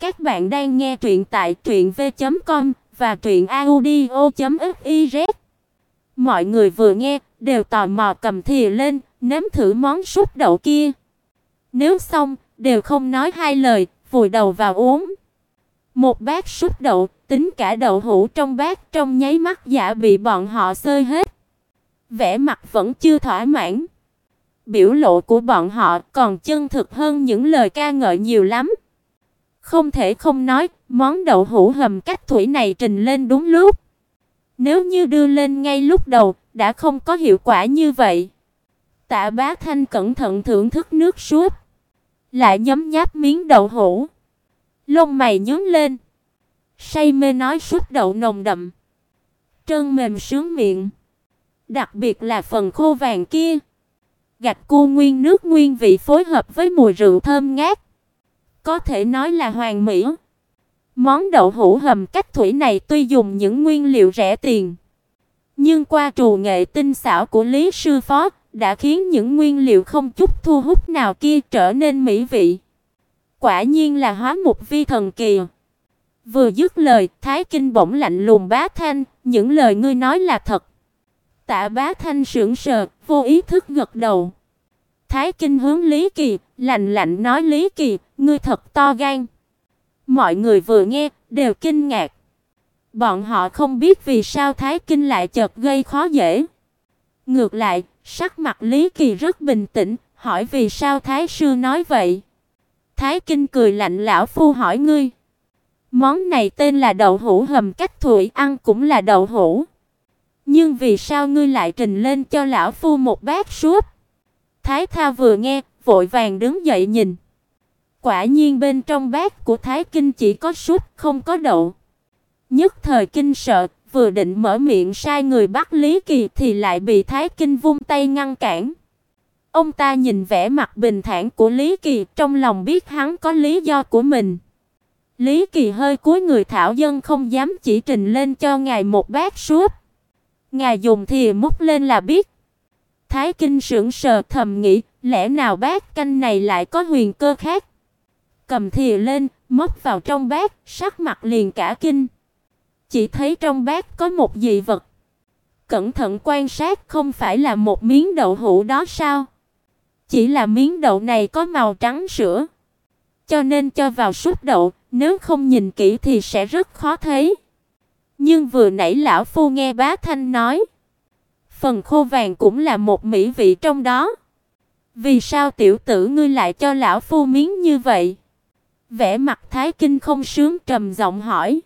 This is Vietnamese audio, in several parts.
Các bạn đang nghe truyện tại truyệnv.com và truyệnaudio.fiz. Mọi người vừa nghe đều tò mò cầm thìa lên, nếm thử món súp đậu kia. Nếu xong, đều không nói hai lời, vùi đầu vào uống. Một bát súp đậu, tính cả đậu hũ trong bát trong nháy mắt giả bị bọn họ xơi hết. Vẻ mặt vẫn chưa thỏa mãn. Biểu lộ của bọn họ còn chân thực hơn những lời ca ngợi nhiều lắm. Không thể không nói, món đậu hũ hầm cách thủy này trình lên đúng lúc. Nếu như đưa lên ngay lúc đầu, đã không có hiệu quả như vậy. Tạ Bá Thanh cẩn thận thưởng thức nước súp, lại nhấm nháp miếng đậu hũ. Lông mày nhướng lên, say mê nói súp đậu nồng đậm, trơn mềm sướng miệng, đặc biệt là phần khô vàng kia. Gạch cua nguyên nước nguyên vị phối hợp với mùi rượu thơm ngát, có thể nói là hoàn mỹ. Món đậu hũ hầm cách thủy này tuy dùng những nguyên liệu rẻ tiền, nhưng qua trù nghệ tinh xảo của Lý sư phó đã khiến những nguyên liệu không chút thu hút nào kia trở nên mỹ vị. Quả nhiên là hóa mục vi thần kỳ. Vừa dứt lời, Thái Kinh bỗng lạnh lùng bá thanh, những lời ngươi nói là thật. Tạ Bá Thanh sững sờ, vô ý thức gật đầu. Thái Kinh hướng Lý Kỳ, lạnh lạnh nói Lý Kỳ, ngươi thật to gan. Mọi người vừa nghe đều kinh ngạc. Bọn họ không biết vì sao Thái Kinh lại chợt gây khó dễ. Ngược lại, sắc mặt Lý Kỳ rất bình tĩnh, hỏi vì sao Thái sư nói vậy. Thái Kinh cười lạnh lão phu hỏi ngươi. Món này tên là đậu hũ hầm cách thủy, ăn cũng là đậu hũ. Nhưng vì sao ngươi lại trình lên cho lão phu một bát súp? Thái Tha vừa nghe, vội vàng đứng dậy nhìn. Quả nhiên bên trong bát của Thái Kinh chỉ có súp, không có đậu. Nhất thời kinh sợ, vừa định mở miệng sai người bắt Lý Kỳ thì lại bị Thái Kinh vung tay ngăn cản. Ông ta nhìn vẻ mặt bình thản của Lý Kỳ, trong lòng biết hắn có lý do của mình. Lý Kỳ hơi cúi người thảo dân không dám chỉ trình lên cho ngài một bát súp. Ngài dùng thì múc lên là biết. Thái Kinh sững sờ thầm nghĩ, lẽ nào bát canh này lại có huyền cơ khác? Cầm thìa lên, móc vào trong bát, sắc mặt liền cả kinh. Chỉ thấy trong bát có một dị vật. Cẩn thận quan sát không phải là một miếng đậu hũ đó sao? Chỉ là miếng đậu này có màu trắng sữa. Cho nên cho vào súp đậu, nếu không nhìn kỹ thì sẽ rất khó thấy. Nhưng vừa nãy lão phu nghe bá thanh nói, phần khô vàng cũng là một mỹ vị trong đó. Vì sao tiểu tử ngươi lại cho lão phu miếng như vậy? Vẻ mặt Thái Kinh không sướng trầm giọng hỏi.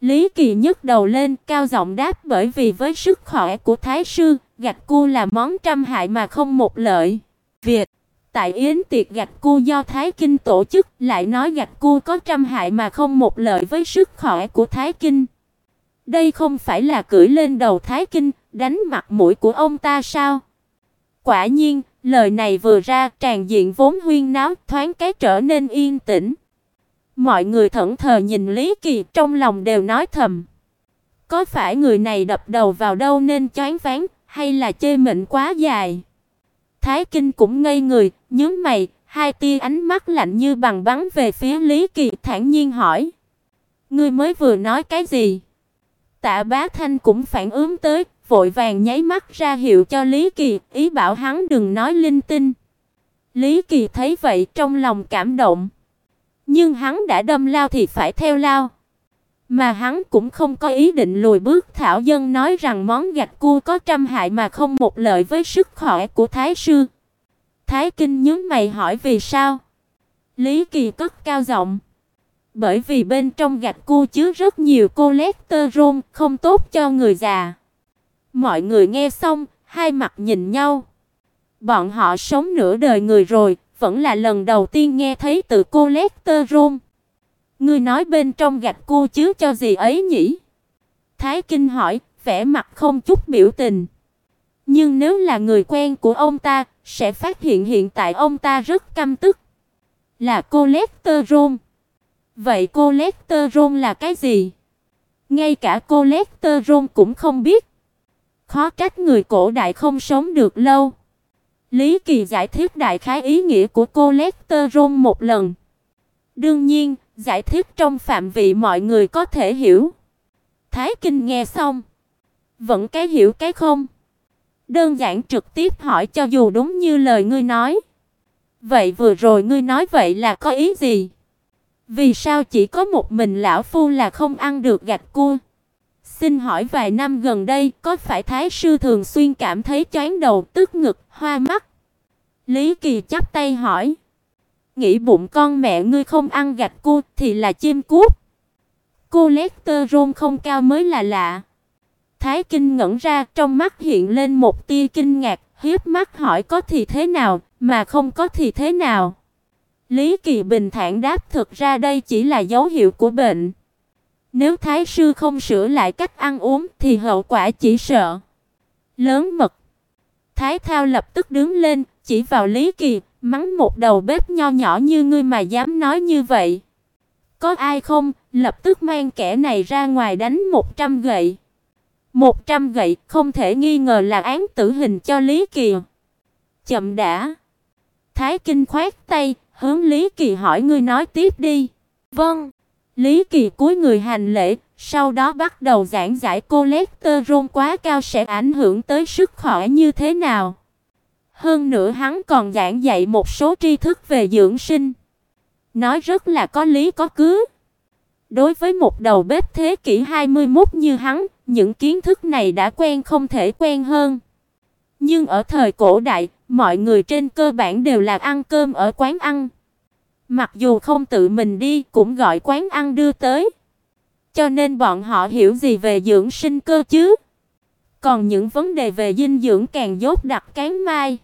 Lý Kỳ nhấc đầu lên, cao giọng đáp bởi vì với sức khỏe của thái sư, gạch cua là món trăm hại mà không một lợi. Việt Tại yến tiệc gạch cua do Thái Kinh tổ chức, lại nói gạch cua có trăm hại mà không một lợi với sức khỏe của Thái Kinh. Đây không phải là cưỡi lên đầu Thái Kinh, đánh mặt mũi của ông ta sao? Quả nhiên, lời này vừa ra, tràn diện vốn huyên náo, thoáng cái trở nên yên tĩnh. Mọi người thẫn thờ nhìn Lý Kỳ, trong lòng đều nói thầm: Có phải người này đập đầu vào đâu nên choáng váng, hay là chê mệnh quá dài? Thái Kinh cũng ngây người, nhướng mày, hai tia ánh mắt lạnh như bằng bắn về phía Lý Kỳ, thản nhiên hỏi: "Ngươi mới vừa nói cái gì?" Tạ Bá Thanh cũng phản ứng tới, vội vàng nháy mắt ra hiệu cho Lý Kỳ, ý bảo hắn đừng nói linh tinh. Lý Kỳ thấy vậy trong lòng cảm động, nhưng hắn đã đâm lao thì phải theo lao. Mà hắn cũng không có ý định lùi bước, thảo dân nói rằng món gạch cua có trăm hại mà không một lợi với sức khỏe của thái sư. Thái Kinh nhướng mày hỏi vì sao? Lý Kỳ cất cao giọng, bởi vì bên trong gạch cua chứa rất nhiều cholesterol, không tốt cho người già. Mọi người nghe xong, hai mặt nhìn nhau. Bọn họ sống nửa đời người rồi, vẫn là lần đầu tiên nghe thấy từ cholesterol. Ngươi nói bên trong gạch cô chứ cho gì ấy nhỉ? Thái Kinh hỏi, vẻ mặt không chút biểu tình. Nhưng nếu là người quen của ông ta, sẽ phát hiện hiện tại ông ta rất căm tức. Là cholesterol. Vậy cholesterol là cái gì? Ngay cả cholesterol cũng không biết. Khó trách người cổ đại không sống được lâu. Lý Kỳ giải thích đại khái ý nghĩa của cholesterol một lần. Đương nhiên, giải thích trong phạm vị mọi người có thể hiểu. Thái Kinh nghe xong, vẫn cái hiểu cái không. Đơn giản trực tiếp hỏi cho dù đúng như lời ngươi nói. Vậy vừa rồi ngươi nói vậy là có ý gì? Vì sao chỉ có một mình lão phu là không ăn được gạch cua? Xin hỏi vài năm gần đây có phải thái sư thường xuyên cảm thấy chóng đầu, tức ngực, hoa mắt? Lý Kỳ chắp tay hỏi. Nghĩ bụng con mẹ ngươi không ăn gạch cua thì là chim cút. Cholesterol không cao mới là lạ. Thái Kinh ngẩn ra, trong mắt hiện lên một tia kinh ngạc, hiếp mắt hỏi có thì thế nào, mà không có thì thế nào. Lý Kỳ bình thản đáp thực ra đây chỉ là dấu hiệu của bệnh. Nếu thái sư không sửa lại cách ăn uống thì hậu quả chỉ sợ lớn mật. Thái Thao lập tức đứng lên, chỉ vào Lý Kỳ, mắng một đầu bếp nho nhỏ như ngươi mà dám nói như vậy. Có ai không, lập tức mang kẻ này ra ngoài đánh 100 gậy. 100 gậy không thể nghi ngờ là án tử hình cho Lý Kỳ. Chậm đã. Thái Kinh khoát tay, hướng Lý Kỳ hỏi ngươi nói tiếp đi. Vâng. Lý Kỳ cúi người hành lễ, sau đó bắt đầu giảng giải cholesterol quá cao sẽ ảnh hưởng tới sức khỏe như thế nào. Hơn nữa hắn còn giảng dạy một số tri thức về dưỡng sinh. Nói rất là có lý có cứ. Đối với một đầu bếp thế kỷ 21 như hắn, những kiến thức này đã quen không thể quen hơn. Nhưng ở thời cổ đại, mọi người trên cơ bản đều là ăn cơm ở quán ăn. Mặc dù không tự mình đi cũng gọi quán ăn đưa tới. Cho nên bọn họ hiểu gì về dưỡng sinh cơ chứ? Còn những vấn đề về dinh dưỡng càng dốt đặc cán mai.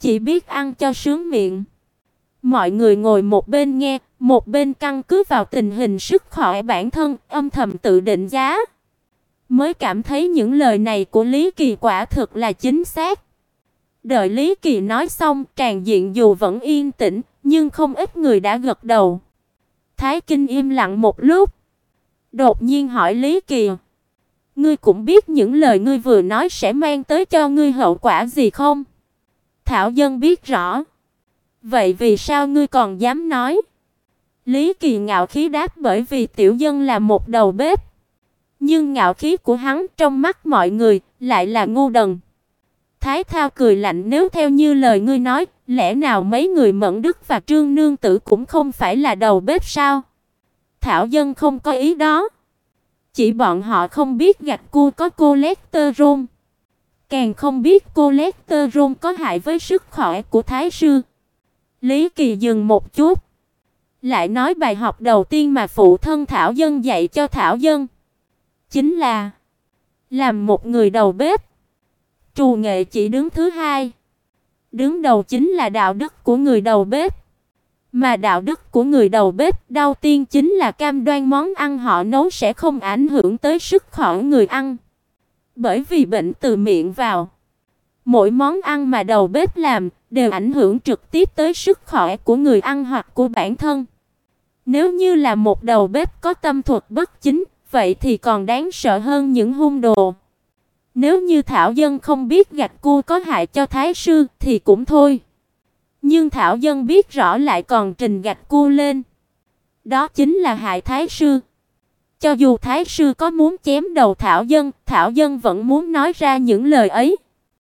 Chỉ biết ăn cho sướng miệng. Mọi người ngồi một bên nghe, một bên căn cứ vào tình hình sức khỏe bản thân, âm thầm tự định giá. Mới cảm thấy những lời này của Lý Kỳ quả thực là chính xác. Đợi Lý Kỳ nói xong, tràn diện dù vẫn yên tĩnh, nhưng không ít người đã gật đầu. Thái Kinh im lặng một lúc, đột nhiên hỏi Lý Kỳ: "Ngươi cũng biết những lời ngươi vừa nói sẽ mang tới cho ngươi hậu quả gì không?" Thảo dân biết rõ. Vậy vì sao ngươi còn dám nói? Lý Kỳ ngạo khí đáp bởi vì tiểu dân là một đầu bếp. Nhưng ngạo khí của hắn trong mắt mọi người lại là ngu đần. Thái Thao cười lạnh nếu theo như lời ngươi nói, lẽ nào mấy người Mẫn Đức và Trương Nương Tử cũng không phải là đầu bếp sao? Thảo dân không có ý đó. Chỉ bọn họ không biết gạch cua có cholesterol. Càng không biết cholesterol có hại với sức khỏe của thái sư. Lý Kỳ dừng một chút, lại nói bài học đầu tiên mà phụ thân Thảo Dân dạy cho Thảo Dân, chính là làm một người đầu bếp. Trù nghệ chỉ đứng thứ hai, đứng đầu chính là đạo đức của người đầu bếp. Mà đạo đức của người đầu bếp đầu tiên chính là cam đoan món ăn họ nấu sẽ không ảnh hưởng tới sức khỏe người ăn. Bởi vì bệnh từ miệng vào, mỗi món ăn mà đầu bếp làm đều ảnh hưởng trực tiếp tới sức khỏe của người ăn hoặc của bản thân. Nếu như là một đầu bếp có tâm thuật bất chính, vậy thì còn đáng sợ hơn những hung đồ. Nếu như Thảo Dân không biết gạch cua có hại cho thái sư thì cũng thôi. Nhưng Thảo Dân biết rõ lại còn trình gạch cua lên. Đó chính là hại thái sư. Cho dù thái sư có muốn chém đầu Thảo Dân, Thảo Dân vẫn muốn nói ra những lời ấy.